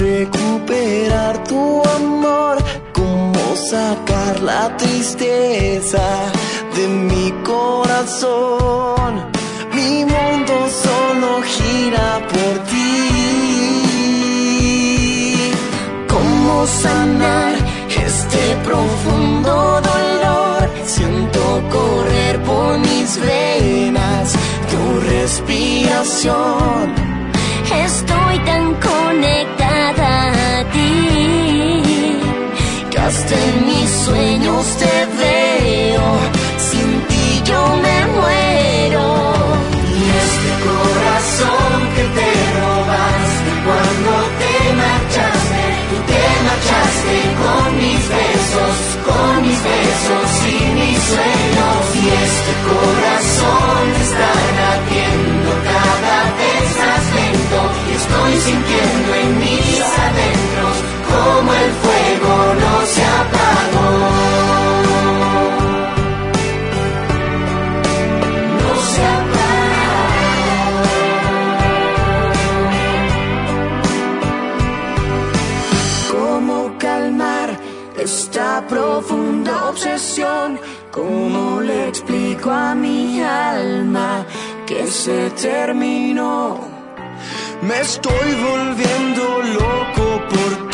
recuperar tu amor, cómo sacar la tristeza de mi corazón. Mi mundo solo gira por ti. ¿Cómo sanar este profundo dolor? Siento correr por mis venas tu respiración. Estoy tan conectado hasta en mis sueños te veo. Sin ti yo me muero. Y este corazón que te robaste cuando te marchaste, tú te marchaste con mis besos, con mis besos y mis sueños. Y este corazón está latiendo cada vez más lento y estoy sintiendo en mis adentros como el fuego esta profunda obsesión? ¿Cómo le explico a mi alma que se terminó? Me estoy volviendo loco por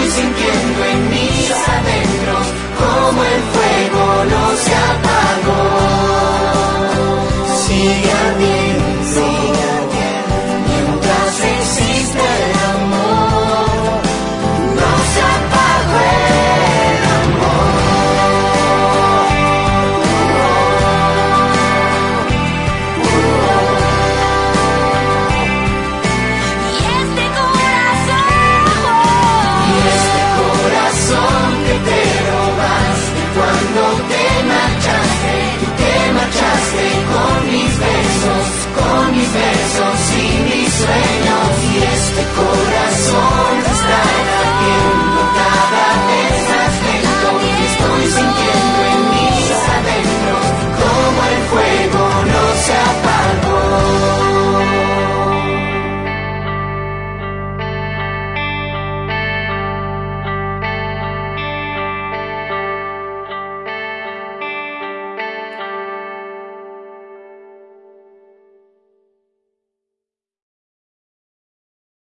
we sink in, me. so see me sway.